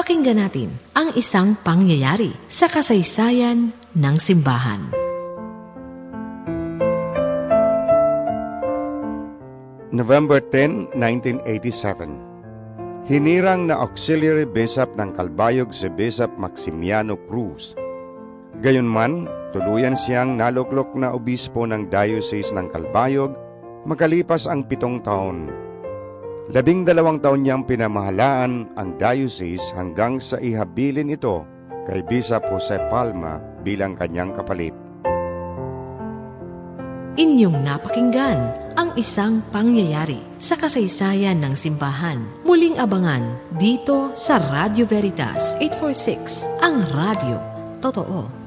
Pakinggan natin ang isang pangyayari sa kasaysayan ng simbahan. November 10, 1987 Hinirang na auxiliary bishop ng Kalbayog si Bishop Maximiano Cruz. Gayunman, tuluyan siyang naluklok na obispo ng Diocese ng Kalbayog makalipas ang pitong taon. Labing dalawang taon niyang pinamahalaan ang diocese hanggang sa ihabilin ito kay Bishop Jose Palma bilang kanyang kapalit. Inyong napakinggan ang isang pangyayari sa kasaysayan ng simbahan. Muling abangan dito sa Radio Veritas 846, ang radio. Totoo.